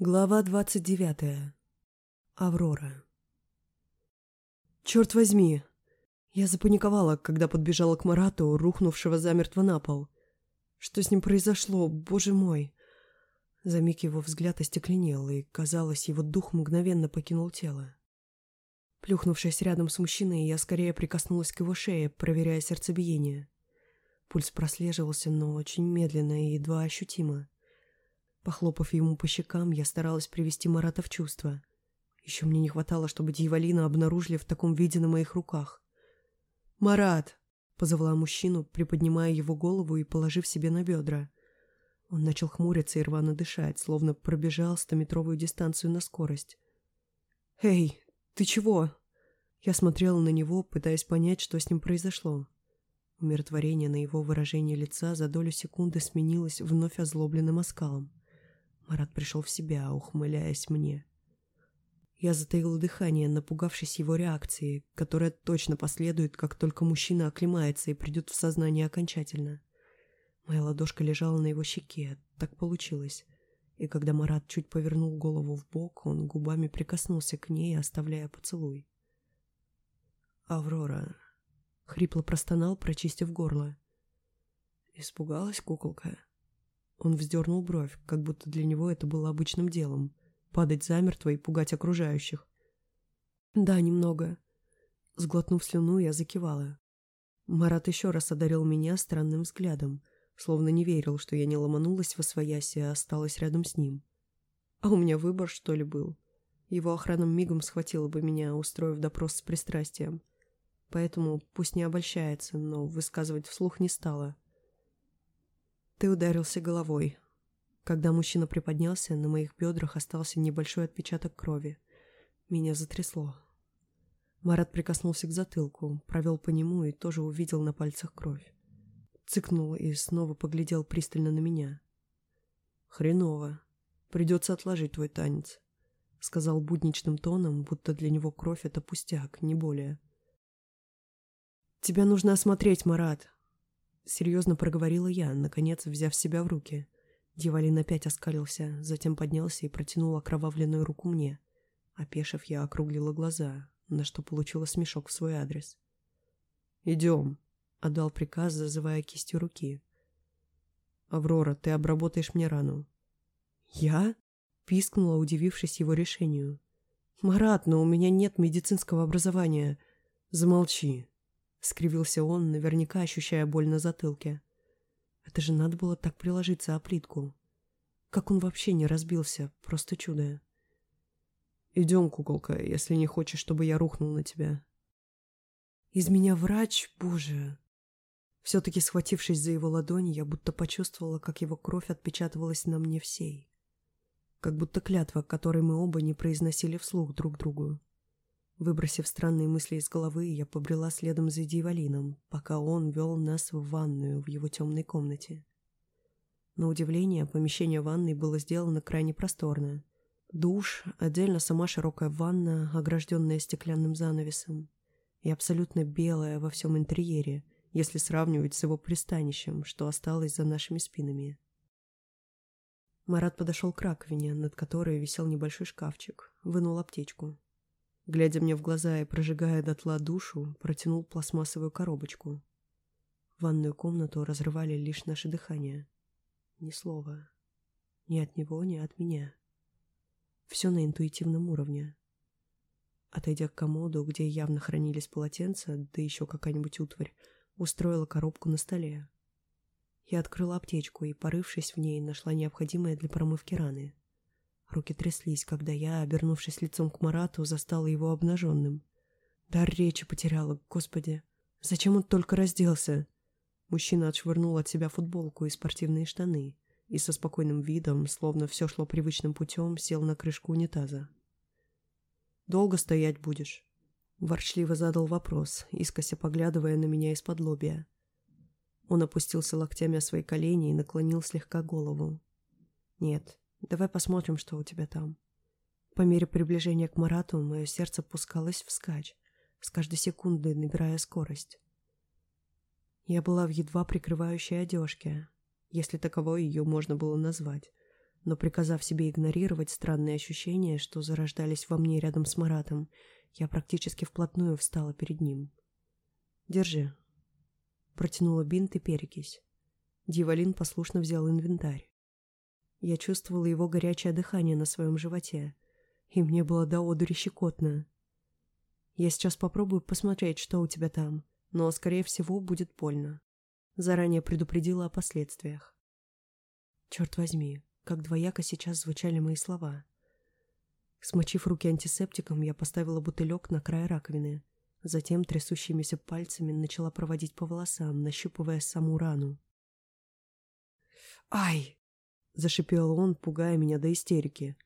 Глава двадцать девятая. Аврора. Черт возьми! Я запаниковала, когда подбежала к Марату, рухнувшего замертво на пол. Что с ним произошло, боже мой? За миг его взгляд остекленел, и, казалось, его дух мгновенно покинул тело. Плюхнувшись рядом с мужчиной, я скорее прикоснулась к его шее, проверяя сердцебиение. Пульс прослеживался, но очень медленно и едва ощутимо. Похлопав ему по щекам, я старалась привести Марата в чувство. Еще мне не хватало, чтобы Дьяволина обнаружили в таком виде на моих руках. «Марат!» — позвала мужчину, приподнимая его голову и положив себе на бедра. Он начал хмуриться и рвано дышать, словно пробежал стометровую дистанцию на скорость. «Эй, ты чего?» Я смотрела на него, пытаясь понять, что с ним произошло. Умиротворение на его выражение лица за долю секунды сменилось вновь озлобленным оскалом. Марат пришел в себя, ухмыляясь мне. Я затаила дыхание, напугавшись его реакции, которая точно последует, как только мужчина оклемается и придет в сознание окончательно. Моя ладошка лежала на его щеке, так получилось. И когда Марат чуть повернул голову в бок, он губами прикоснулся к ней, оставляя поцелуй. «Аврора», — хрипло простонал, прочистив горло. Испугалась куколка. Он вздернул бровь, как будто для него это было обычным делом — падать замертво и пугать окружающих. «Да, немного». Сглотнув слюну, я закивала. Марат еще раз одарил меня странным взглядом, словно не верил, что я не ломанулась во свояси, а осталась рядом с ним. А у меня выбор, что ли, был? Его охрана мигом схватила бы меня, устроив допрос с пристрастием. Поэтому пусть не обольщается, но высказывать вслух не стала — ты ударился головой. Когда мужчина приподнялся, на моих бедрах остался небольшой отпечаток крови. Меня затрясло. Марат прикоснулся к затылку, провел по нему и тоже увидел на пальцах кровь. Цыкнул и снова поглядел пристально на меня. «Хреново. Придется отложить твой танец», — сказал будничным тоном, будто для него кровь — это пустяк, не более. «Тебя нужно осмотреть, Марат», Серьезно проговорила я, наконец взяв себя в руки. Дьяволин опять оскалился, затем поднялся и протянул окровавленную руку мне. Опешив, я округлила глаза, на что получила смешок в свой адрес. «Идем», — отдал приказ, зазывая кистью руки. «Аврора, ты обработаешь мне рану». «Я?» — пискнула, удивившись его решению. «Марат, но у меня нет медицинского образования». «Замолчи», — скривился он, наверняка ощущая боль на затылке. «Это же надо было так приложиться о плитку. Как он вообще не разбился? Просто чудо». «Идем, куколка, если не хочешь, чтобы я рухнул на тебя». «Из меня врач? Боже!» Все-таки схватившись за его ладонь, я будто почувствовала, как его кровь отпечатывалась на мне всей. Как будто клятва, которой мы оба не произносили вслух друг другу. Выбросив странные мысли из головы, я побрела следом за Дьяволином, пока он вел нас в ванную в его темной комнате. На удивление, помещение ванной было сделано крайне просторно. Душ, отдельно сама широкая ванна, огражденная стеклянным занавесом, и абсолютно белая во всем интерьере, если сравнивать с его пристанищем, что осталось за нашими спинами. Марат подошел к раковине, над которой висел небольшой шкафчик, вынул аптечку. Глядя мне в глаза и прожигая дотла душу, протянул пластмассовую коробочку. Ванную комнату разрывали лишь наше дыхание. Ни слова. Ни от него, ни от меня. Все на интуитивном уровне. Отойдя к комоду, где явно хранились полотенца, да еще какая-нибудь утварь, устроила коробку на столе. Я открыла аптечку и, порывшись в ней, нашла необходимое для промывки раны. Руки тряслись, когда я, обернувшись лицом к Марату, застала его обнаженным. Дар речи потеряла, господи. Зачем он только разделся? Мужчина отшвырнул от себя футболку и спортивные штаны и со спокойным видом, словно все шло привычным путем, сел на крышку унитаза. «Долго стоять будешь?» Ворчливо задал вопрос, искося поглядывая на меня из-под лобья. Он опустился локтями о свои колени и наклонил слегка голову. «Нет, Давай посмотрим, что у тебя там. По мере приближения к Марату мое сердце пускалось вскачь, с каждой секундой набирая скорость. Я была в едва прикрывающей одежке, если таковой ее можно было назвать, но приказав себе игнорировать странные ощущения, что зарождались во мне рядом с Маратом, я практически вплотную встала перед ним. «Держи». Протянула бинт и перекись. Дьяволин послушно взял инвентарь. Я чувствовала его горячее дыхание на своем животе, и мне было до одури щекотно. Я сейчас попробую посмотреть, что у тебя там, но, скорее всего, будет больно. Заранее предупредила о последствиях. Черт возьми, как двояко сейчас звучали мои слова. Смочив руки антисептиком, я поставила бутылек на край раковины. Затем трясущимися пальцами начала проводить по волосам, нащупывая саму рану. «Ай!» — зашипел он, пугая меня до истерики.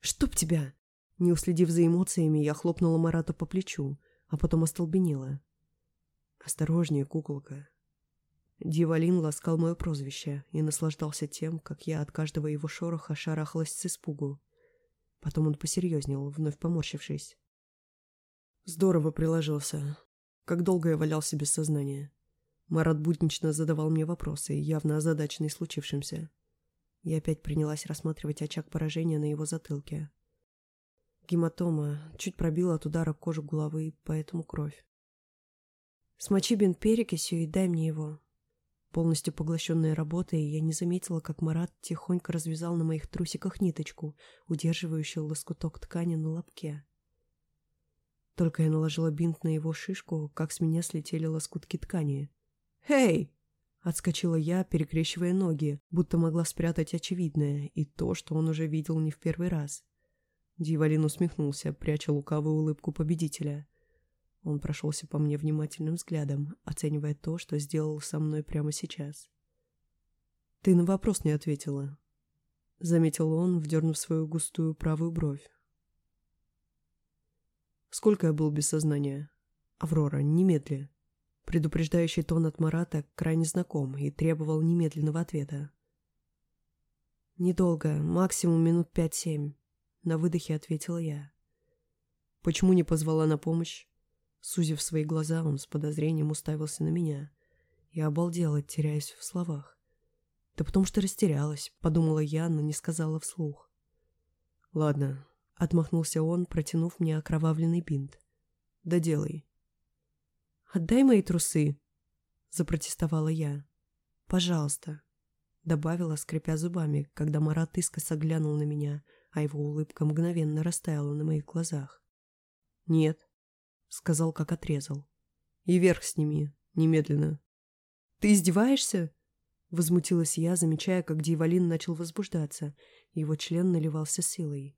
«Чтоб тебя!» Не уследив за эмоциями, я хлопнула Марату по плечу, а потом остолбенела. «Осторожнее, куколка». Дьяволин ласкал мое прозвище и наслаждался тем, как я от каждого его шороха шарахалась с испугу. Потом он посерьезнел, вновь поморщившись. Здорово приложился. Как долго я валялся без сознания. Марат буднично задавал мне вопросы, явно озадаченный случившимся. Я опять принялась рассматривать очаг поражения на его затылке. Гематома чуть пробила от удара кожу головы, поэтому кровь. «Смочи бинт перекисью и дай мне его». Полностью поглощенная работой, я не заметила, как Марат тихонько развязал на моих трусиках ниточку, удерживающую лоскуток ткани на лобке. Только я наложила бинт на его шишку, как с меня слетели лоскутки ткани. «Эй!» — отскочила я, перекрещивая ноги, будто могла спрятать очевидное и то, что он уже видел не в первый раз. Дьяволин усмехнулся, пряча лукавую улыбку победителя. Он прошелся по мне внимательным взглядом, оценивая то, что сделал со мной прямо сейчас. «Ты на вопрос не ответила», — заметил он, вдернув свою густую правую бровь. «Сколько я был без сознания?» «Аврора, немедли». Предупреждающий тон от Марата крайне знаком и требовал немедленного ответа. «Недолго, максимум минут пять-семь», на выдохе ответила я. Почему не позвала на помощь? Сузив свои глаза, он с подозрением уставился на меня. Я обалдела, теряясь в словах. Да потому что растерялась, подумала я, но не сказала вслух. Ладно, отмахнулся он, протянув мне окровавленный бинт. Да делай. Отдай мои трусы, запротестовала я. Пожалуйста, добавила, скрипя зубами, когда Марат искоса глянул на меня, а его улыбка мгновенно растаяла на моих глазах. «Нет», — сказал, как отрезал. «И вверх сними, немедленно». «Ты издеваешься?» Возмутилась я, замечая, как Дьяволин начал возбуждаться, его член наливался силой.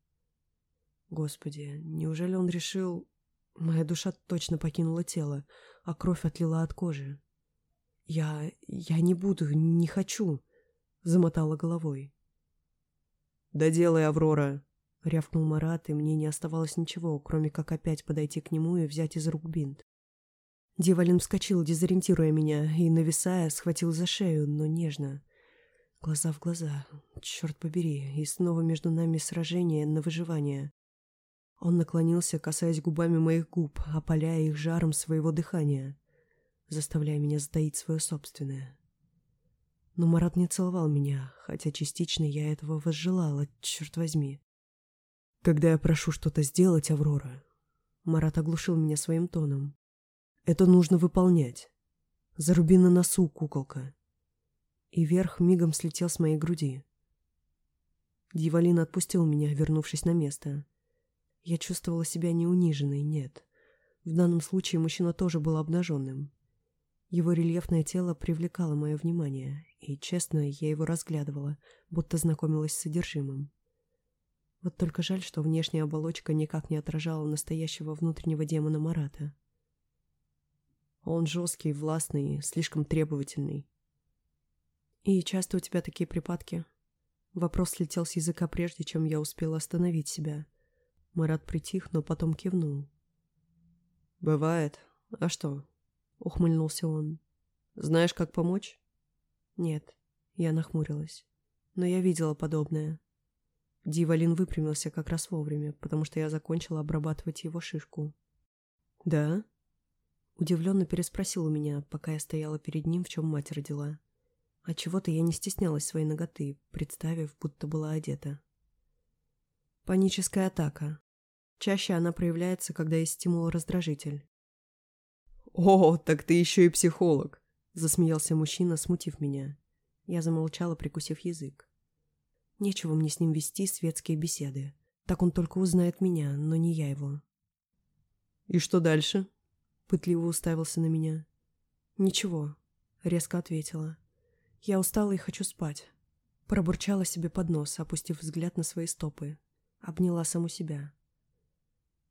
Господи, неужели он решил... Моя душа точно покинула тело, а кровь отлила от кожи. «Я... я не буду, не хочу», — замотала головой. «Да делай, Аврора!» — рявкнул Марат, и мне не оставалось ничего, кроме как опять подойти к нему и взять из рук бинт. Дьяволин вскочил, дезориентируя меня, и, нависая, схватил за шею, но нежно. Глаза в глаза. Черт побери, и снова между нами сражение на выживание. Он наклонился, касаясь губами моих губ, опаляя их жаром своего дыхания, заставляя меня сдаить свое собственное. Но Марат не целовал меня, хотя частично я этого возжелала, черт возьми. Когда я прошу что-то сделать, Аврора, Марат оглушил меня своим тоном. Это нужно выполнять. Заруби на носу, куколка. И верх мигом слетел с моей груди. Дьяволин отпустил меня, вернувшись на место. Я чувствовала себя не униженной, нет. В данном случае мужчина тоже был обнаженным. Его рельефное тело привлекало мое внимание, и, честно, я его разглядывала, будто знакомилась с содержимым. Вот только жаль, что внешняя оболочка никак не отражала настоящего внутреннего демона Марата. Он жесткий, властный, слишком требовательный. «И часто у тебя такие припадки?» Вопрос слетел с языка прежде, чем я успела остановить себя. Марат притих, но потом кивнул. «Бывает. А что?» — ухмыльнулся он. «Знаешь, как помочь?» «Нет», — я нахмурилась. «Но я видела подобное». Дивалин выпрямился как раз вовремя, потому что я закончила обрабатывать его шишку. «Да?» Удивленно переспросил у меня, пока я стояла перед ним, в чем мать родила. А чего-то я не стеснялась своей ноготы, представив, будто была одета. Паническая атака. Чаще она проявляется, когда есть стимул-раздражитель. «О, так ты еще и психолог!» — засмеялся мужчина, смутив меня. Я замолчала, прикусив язык. Нечего мне с ним вести светские беседы. Так он только узнает меня, но не я его. «И что дальше?» — пытливо уставился на меня. «Ничего», — резко ответила. «Я устала и хочу спать». Пробурчала себе под нос, опустив взгляд на свои стопы. Обняла саму себя.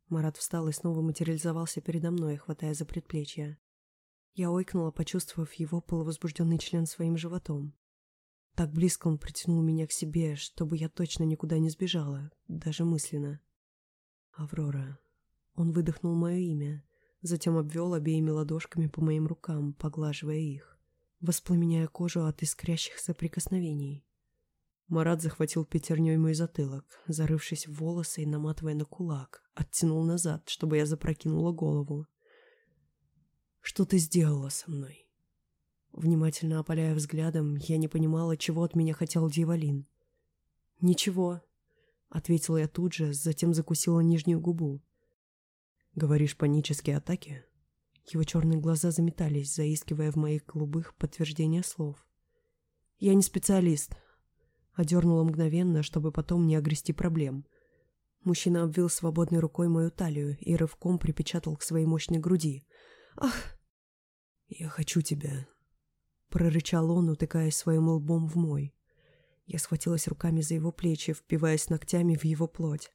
Марат встал и снова материализовался передо мной, хватая за предплечье. Я ойкнула, почувствовав его полувозбужденный член своим животом. Так близко он притянул меня к себе, чтобы я точно никуда не сбежала, даже мысленно. «Аврора». Он выдохнул мое имя, затем обвел обеими ладошками по моим рукам, поглаживая их, воспламеняя кожу от искрящихся прикосновений. Марат захватил пятерней мой затылок, зарывшись в волосы и наматывая на кулак, оттянул назад, чтобы я запрокинула голову. «Что ты сделала со мной?» Внимательно опаляя взглядом, я не понимала, чего от меня хотел Дьяволин. «Ничего», — ответила я тут же, затем закусила нижнюю губу. «Говоришь, панические атаки?» Его черные глаза заметались, заискивая в моих голубых подтверждения слов. «Я не специалист», Одернула мгновенно, чтобы потом не огрести проблем. Мужчина обвил свободной рукой мою талию и рывком припечатал к своей мощной груди. «Ах!» «Я хочу тебя!» Прорычал он, утыкаясь своим лбом в мой. Я схватилась руками за его плечи, впиваясь ногтями в его плоть.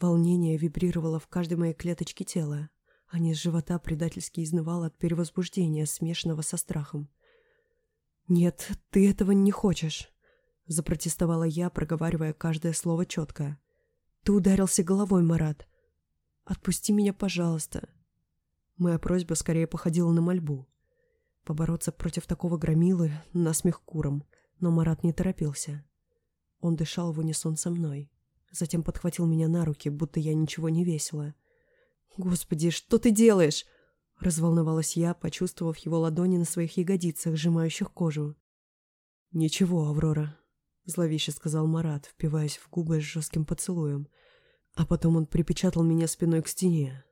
Волнение вибрировало в каждой моей клеточке тела, а низ живота предательски изнывал от перевозбуждения, смешанного со страхом. «Нет, ты этого не хочешь!» Запротестовала я, проговаривая каждое слово четко. «Ты ударился головой, Марат. Отпусти меня, пожалуйста». Моя просьба скорее походила на мольбу. Побороться против такого громилы — насмех куром, но Марат не торопился. Он дышал в унисон со мной. Затем подхватил меня на руки, будто я ничего не весила. «Господи, что ты делаешь?» Разволновалась я, почувствовав его ладони на своих ягодицах, сжимающих кожу. «Ничего, Аврора, зловеще сказал Марат, впиваясь в губы с жестким поцелуем. А потом он припечатал меня спиной к стене.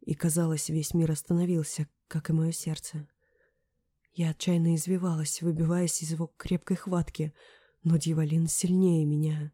И, казалось, весь мир остановился, как и мое сердце. Я отчаянно извивалась, выбиваясь из его крепкой хватки, но дьяволин сильнее меня.